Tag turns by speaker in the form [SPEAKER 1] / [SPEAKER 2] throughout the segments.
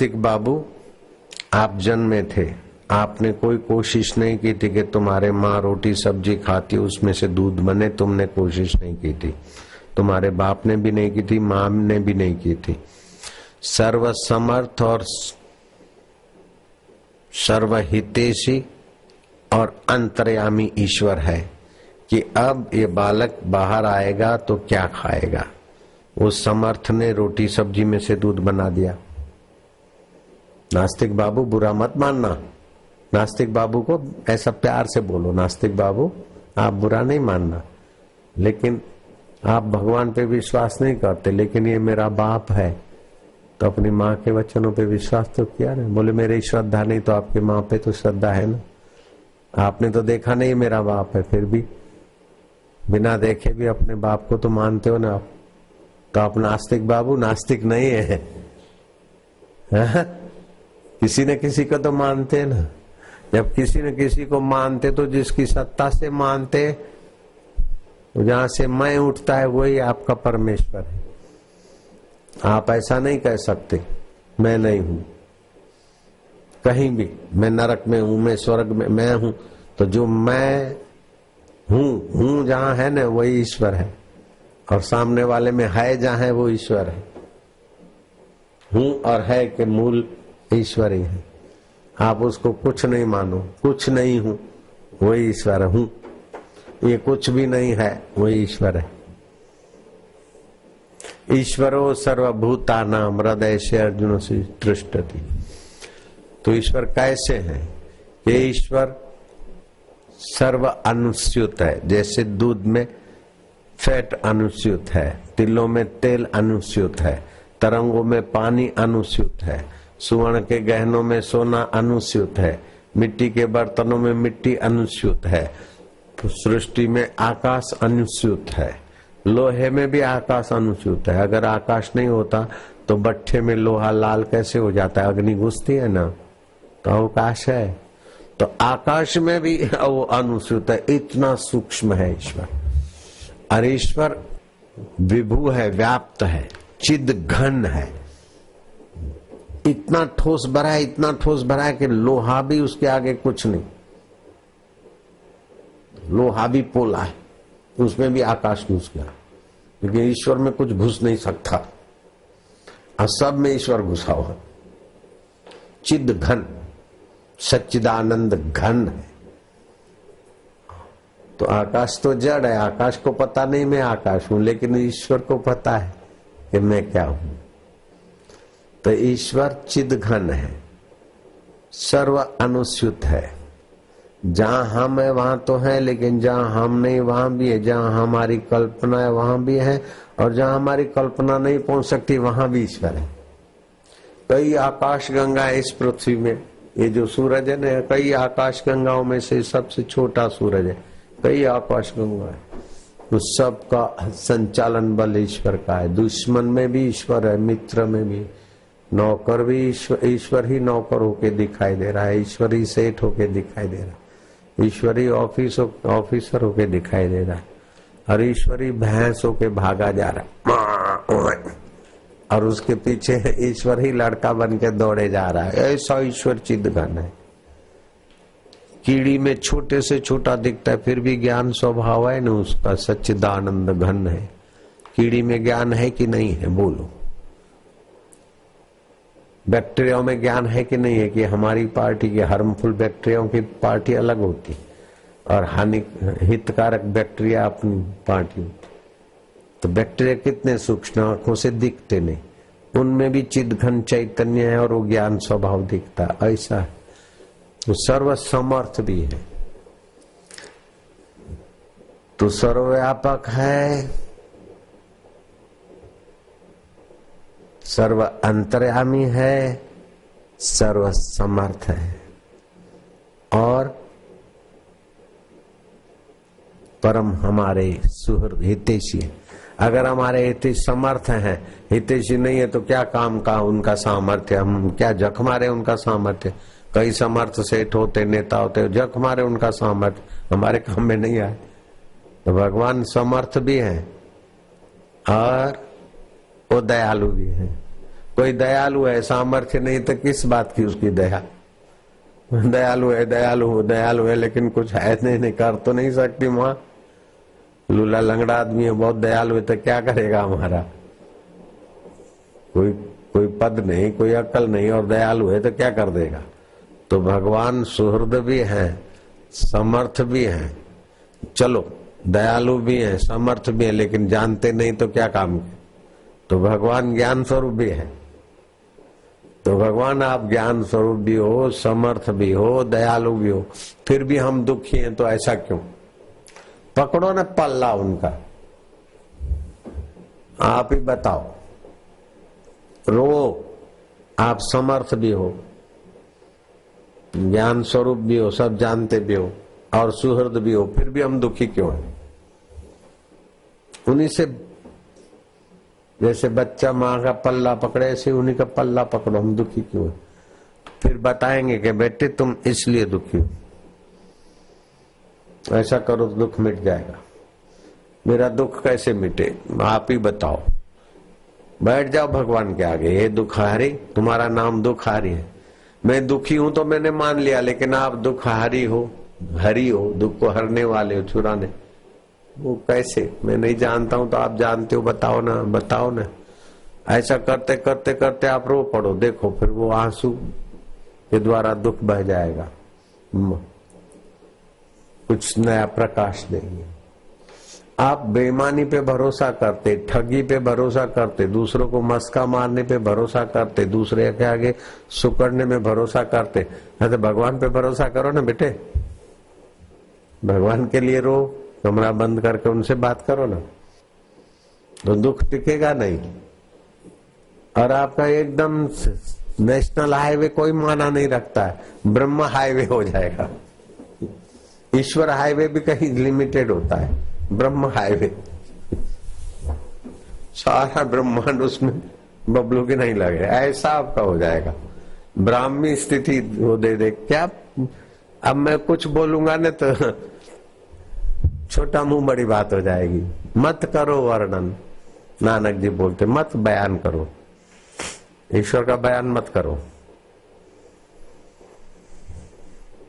[SPEAKER 1] नास्तिक बाबू, आप जन्मे थे। आपने कोई कोशिश नहीं की थी कि तुम्हारे माँ रोटी सब्ज़ी खाती, उसमें से दूध बने, तुमने कोशिश नहीं की थी। तुम्हारे बाप ने भी नहीं की थी, माँ ने भी नहीं की थी। सर्व समर्थ और सर्वहितेशी और अंतर्यामी ईश्वर है कि अब ये बालक बाहर आएगा तो क्या खाएगा? उस समर्थ ने रोटी सब्ज़ी में से दूध बना दिया। नास्तिक बाबू बुरा मत मानना। नास्तिक बाबू को ऐसा प्यार से बोलो नास्तिक बाबू आप बुरा नहीं मानना। लेकिन आप भगवान पे विश्वास नहीं करते लेकिन ये मेरा बाप है तो अपनी माँ के वचनों पे विश्वास तो किया ना। बोले मेरी श्रद्धा नहीं तो आपकी माँ पे तो श्रद्धा है ना। आपने तो देखा नहीं मेरा बाप है फिर भी बिना देखे भी अपने बाप को तो मानते हो ना आप। तो आप नास्तिक बाबू नास्तिक नहीं है, है? किसी न किसी को तो मानते ना। जब किसी न किसी को मानते तो जिसकी सत्ता से मानते, जहाँ से मैं उठता है, वही आपका परमेश्वर है। आप ऐसा नहीं कह सकते, मैं नहीं हूँ। कहीं भी, मैं नरक में हूँ, मैं स्वर्ग में, मैं हूँ। तो जो मैं हूँ हूँ जहाँ है ना, वही ईश्वर है। और सामने वाले में है जहाँ है, वो ईश्वर है। हूँ और है के मूल ईश्वर ही। है आप उसको कुछ नहीं मानो, कुछ नहीं हूँ वही ईश्वर हूँ। ये कुछ भी नहीं है वही ईश्वर है। ईश्वरो सर्वभूता नाम हृदय से अर्जुन से दृष्ट थी तो ईश्वर कैसे है? ये ईश्वर सर्व अनुस्यूत है, जैसे दूध में फैट अनुस्यूत है, तिलों में तेल अनुस्यूत है, तरंगों में पानी अनुस्यूत है सुवर्ण के गहनों में सोना अनुस्यूत है, मिट्टी के बर्तनों में मिट्टी अनुस्यूत है, सृष्टि में आकाश अनुस्यूत है, लोहे में भी आकाश अनुस्यूत है। अगर आकाश नहीं होता तो बट्ठे में लोहा लाल कैसे हो जाता है? अग्नि घुसती है ना? तो अवकाश है। तो आकाश में भी वो अनुसूत है। इतना सूक्ष्म है ईश्वर। और ईश्वर विभू है, व्याप्त है, चिद घन है। इतना ठोस भरा है, इतना ठोस भरा है कि लोहा भी उसके आगे कुछ नहीं। लोहा भी पोला है, उसमें भी आकाश घुस गया। लेकिन ईश्वर में कुछ घुस नहीं सकता। और सब में ईश्वर घुसा हुआ। चिद घन सच्चिदानंद घन है। तो आकाश तो जड़ है, आकाश को पता नहीं मैं आकाश हूँ, लेकिन ईश्वर को पता है कि मैं क्या हूँ। तो ईश्वर चिद घन है, सर्व अनुस्युत है। जहाँ हम है, वहाँ तो है, लेकिन जहाँ हम नहीं, वहाँ भी है। जहाँ हमारी कल्पना है, वहाँ भी है, और जहाँ हमारी कल्पना नहीं पहुँच सकती, वहाँ भी ईश्वर है। कई आकाश गंगा है इस पृथ्वी में, ये जो सूरज है ना, कई आकाश गंगाओं में से सबसे छोटा सूरज है। कई आकाश गंगा है तो सबका संचालन बल ईश्वर का है। दुश्मन में भी ईश्वर है, मित्र में भी। नौकर भी ईश्वर ही नौकर होके दिखाई दे रहा है, ईश्वर ही सेठ होके दिखाई दे रहा है, ईश्वर ऑफ़िस ऑफिसर होके दिखाई दे रहा है, और ईश्वर भैंस होके भागा जा रहा है। और उसके पीछे ईश्वर ही लड़का बन के दौड़े जा रहा है। ऐसा ईश्वर चिद चिदघन है। कीड़ी में छोटे से छोटा दिखता है, फिर भी ज्ञान स्वभाव है ना उसका, सच्चिदानंद घन है। कीड़ी में ज्ञान है कि नहीं है, बोलो। बैक्टीरिया में ज्ञान है कि नहीं है कि हमारी पार्टी के हार्मफुल बैक्टीरिया की पार्टी अलग होती। और हानि हितकारक बैक्टीरिया अपनी पार्टी तो बैक्टीरिया कितने सूक्ष्म आँखों से दिखते नहीं। उनमें भी चिद घन चैतन्य है और वो ज्ञान स्वभाव दिखता ऐसा है। तो सर्व समर्थ भी है। तो सर्वव्यापक है। सर्व अंतर्यामी है, सर्व समर्थ है। और परम हमारे सुहृद हितेशी है। अगर हमारे हितेश समर्थ हैं, हितेशी नहीं है तो क्या काम का उनका सामर्थ्य? हम क्या जख मारे उनका सामर्थ्य? कई समर्थ सेठ होते, नेता होते, जख मारे उनका सामर्थ्य। हमारे काम में नहीं आए। तो भगवान समर्थ भी है। और वो दयालु भी है। कोई दयालु है सामर्थ्य नहीं तो किस बात की उसकी दया? दयालु है दयालु हो दयालु है लेकिन कुछ है नहीं, नहीं कर तो नहीं सकती वहाँ लूला लंगड़ा आदमी है बहुत दयालु है तो क्या करेगा हमारा? कोई कोई पद नहीं कोई अक्ल नहीं और दयालु है तो क्या कर देगा? तो भगवान सुहृद भी है समर्थ भी है। चलो दयालु भी है समर्थ भी है लेकिन जानते नहीं तो क्या काम के तो भगवान ज्ञान स्वरूप भी है। तो भगवान आप ज्ञान स्वरूप भी हो, समर्थ भी हो, दयालु भी हो, फिर भी हम दुखी हैं तो ऐसा क्यों? पकड़ो ना पल्ला उनका। आप ही बताओ। रो, आप समर्थ भी हो, ज्ञान स्वरूप भी हो, सब जानते भी हो, और सुहृद भी हो, फिर भी हम दुखी क्यों हैं? उन्हीं से जैसे बच्चा माँ का पल्ला पकड़े, ऐसे उन्हीं का पल्ला पकड़ो, हम दुखी क्यों है? फिर बताएँगे कि बेटे तुम इसलिए दुखी हो। ऐसा करो तो दुख मिट जाएगा। मेरा दुख कैसे मिटे? आप ही बताओ। बैठ जाओ भगवान के आगे, ये दुखारी तुम्हारा नाम दुखारी है। मैं दुखी हूँ तो मैंने मान लिया, लेकिन आप दुखारी हो, हरी हो, दुख को हरने वाले हो, चुराने। वो कैसे? मैं नहीं जानता हूँ तो आप जानते हो, बताओ ना बताओ ना। ऐसा करते करते करते आप रो पड़ो, देखो, फिर वो आँसू के द्वारा दुख बह जाएगा। कुछ नया प्रकाश देंगे। आप बेईमानी पे भरोसा करते, ठगी पे भरोसा करते, दूसरों को मस्का मारने पे भरोसा करते, दूसरे के आगे सुकड़ने में भरोसा करते। तो भगवान पे भरोसा करो ना बेटे। भगवान के लिए रो। कमरा बंद करके उनसे बात करो ना। तो दुख टिकेगा नहीं। और आपका एकदम नेशनल हाईवे कोई माना नहीं रखता है। ब्रह्म हाईवे हो जाएगा। ईश्वर हाईवे भी कहीं लिमिटेड होता है। ब्रह्म हाईवे। सारा ब्रह्मांड उसमें बबलू की नहीं लगे। ऐसा आपका हो जाएगा। ब्राह्मी स्थिति वो दे दे। क्या? अब मैं कुछ बोलूँगा ना तो छोटा मुँह बड़ी बात हो जाएगी। मत करो वर्णन। नानक जी बोलते, मत बयान करो। ईश्वर का बयान मत करो।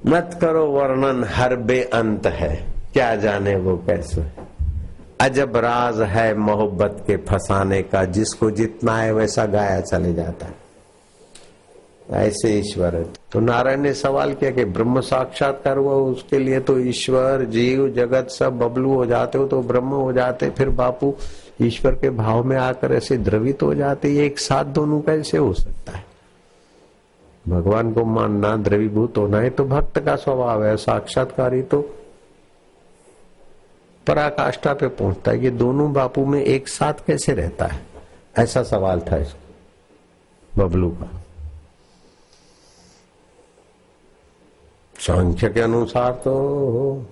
[SPEAKER 1] मत करो वर्णन, हर बेअंत है। क्या जाने वो कैसे? अजब राज है मोहब्बत के फसाने का, जिसको जितना है वैसा गाया चले जाता है। ऐसे ईश्वर है। तो नारायण ने सवाल किया कि ब्रह्म साक्षात्कार हुआ, उसके लिए तो ईश्वर, जीव, जगत सब बबलू हो जाते हो तो ब्रह्म हो जाते, फिर बापू ईश्वर के भाव में आकर ऐसे द्रवित हो जाते, ये एक साथ दोनों कैसे हो सकता है। भगवान को मानना द्रवीभूत होना है तो भक्त का स्वभाव है, साक्षात्कारी तो पराकाष्ठा पे पहुँचता है ये दोनों बापू में एक साथ कैसे रहता है? ऐसा सवाल था इसको, बबलू का। सांख्य के अनुसार तो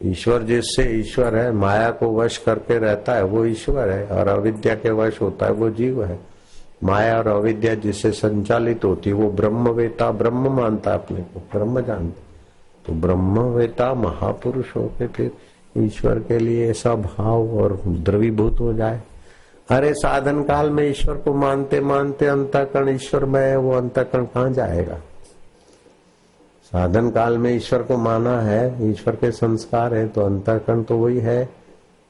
[SPEAKER 1] ईश्वर जिससे ईश्वर है, माया को वश करके रहता है, वो ईश्वर है, और अविद्या के वश होता है, वो जीव है। माया और अविद्या जिससे संचालित होती है वो ब्रह्मवेता, ब्रह्म मानता अपने को, ब्रह्म जानता तो ब्रह्मवेता महापुरुष होके फिर ईश्वर के लिए ऐसा भाव और द्रवीभूत हो जाए। अरे साधन काल में ईश्वर को मानते मानते अंतकरण ईश्वर में वो अंतकरण कहाँ जाएगा? साधन काल में ईश्वर को माना है, ईश्वर के संस्कार है तो अंतरकरण तो वही है।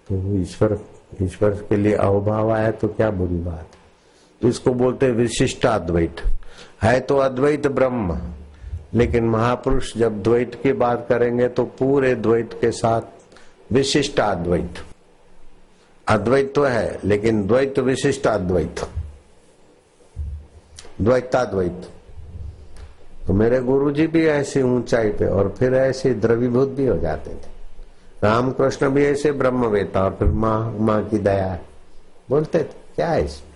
[SPEAKER 1] तो ईश्वर ईश्वर के लिए अवभाव आया तो क्या बुरी बात? तो इसको बोलते विशिष्ट अद्वैत। है तो अद्वैत ब्रह्म, लेकिन महापुरुष जब द्वैत की बात करेंगे तो पूरे द्वैत के साथ विशिष्ट अद्वैत। अद्वैत तो है, लेकिन द्वैत विशिष्ट अद्वैत। द्वैताद्वैत। तो मेरे गुरुजी भी ऐसी ऊंचाई पे और फिर ऐसे द्रवीभूत भी हो जाते थे। रामकृष्ण भी ऐसे ब्रह्म ब्रह्मवेता और फिर माँ माँ की दया। बोलते थे, क्या है इसमें?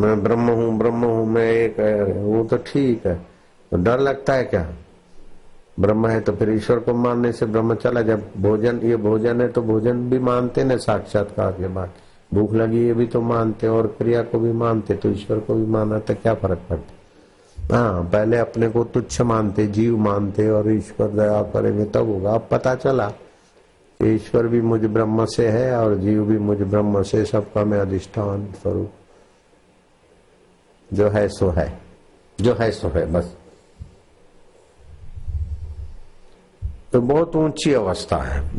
[SPEAKER 1] मैं ब्रह्म हूँ ब्रह्म हूँ, मैं एक, वो तो ठीक है। तो डर लगता है क्या? ब्रह्म है तो फिर ईश्वर को मानने से ब्रह्म चला, जब भोजन, ये भोजन है तो भोजन भी मानते ना साक्षात्कार के बाद। भूख लगी ये भी तो मानते और क्रिया को भी मानते तो ईश्वर को भी माना तो क्या फ़र्क पड़ता हाँ? पहले अपने को तुच्छ मानते, जीव मानते और ईश्वर दया करेंगे तब होगा। अब पता चला कि ईश्वर भी मुझ ब्रह्म से है और जीव भी मुझ ब्रह्म से, सबका मैं अधिष्ठान स्वरूप। जो है, सो है। जो है, सो है, बस। तो बहुत ऊँची अवस्था है।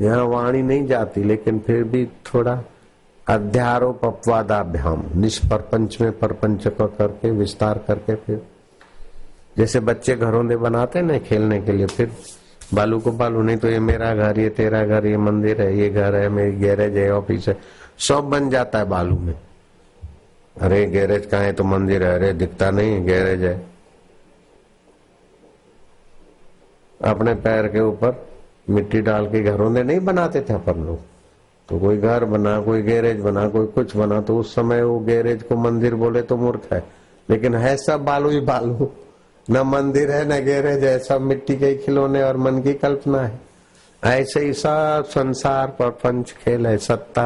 [SPEAKER 1] यहाँ वाणी नहीं जाती, लेकिन फिर भी थोड़ा अध्यारोप अपवादाभ्याम निष्प्रपंच में परपंच को करके, विस्तार करके फिर, जैसे बच्चे घरों में बनाते ना खेलने के लिए, फिर बालू को बालू नहीं तो ये मेरा घर, ये तेरा घर, ये मंदिर है, ये घर है, मेरी गैरेज है, ऑफ़िस है, सब बन जाता है बालू में। अरे गैरेज कहा है? तो मंदिर है। अरे दिखता नहीं, गैरेज है। अपने पैर के ऊपर मिट्टी डाल के घरों में नहीं बनाते थे अपन लोग। तो कोई घर बना, कोई गैरेज बना, कोई कुछ बना तो उस समय वो गैरेज को मंदिर बोले तो मूर्ख है। लेकिन है सब बालू ही बालू। न मंदिर है, न गैरेज है, सब मिट्टी के खिलौने और मन की कल्पना है। ऐसे ही सब संसार पर पंच खेल है, सत्ता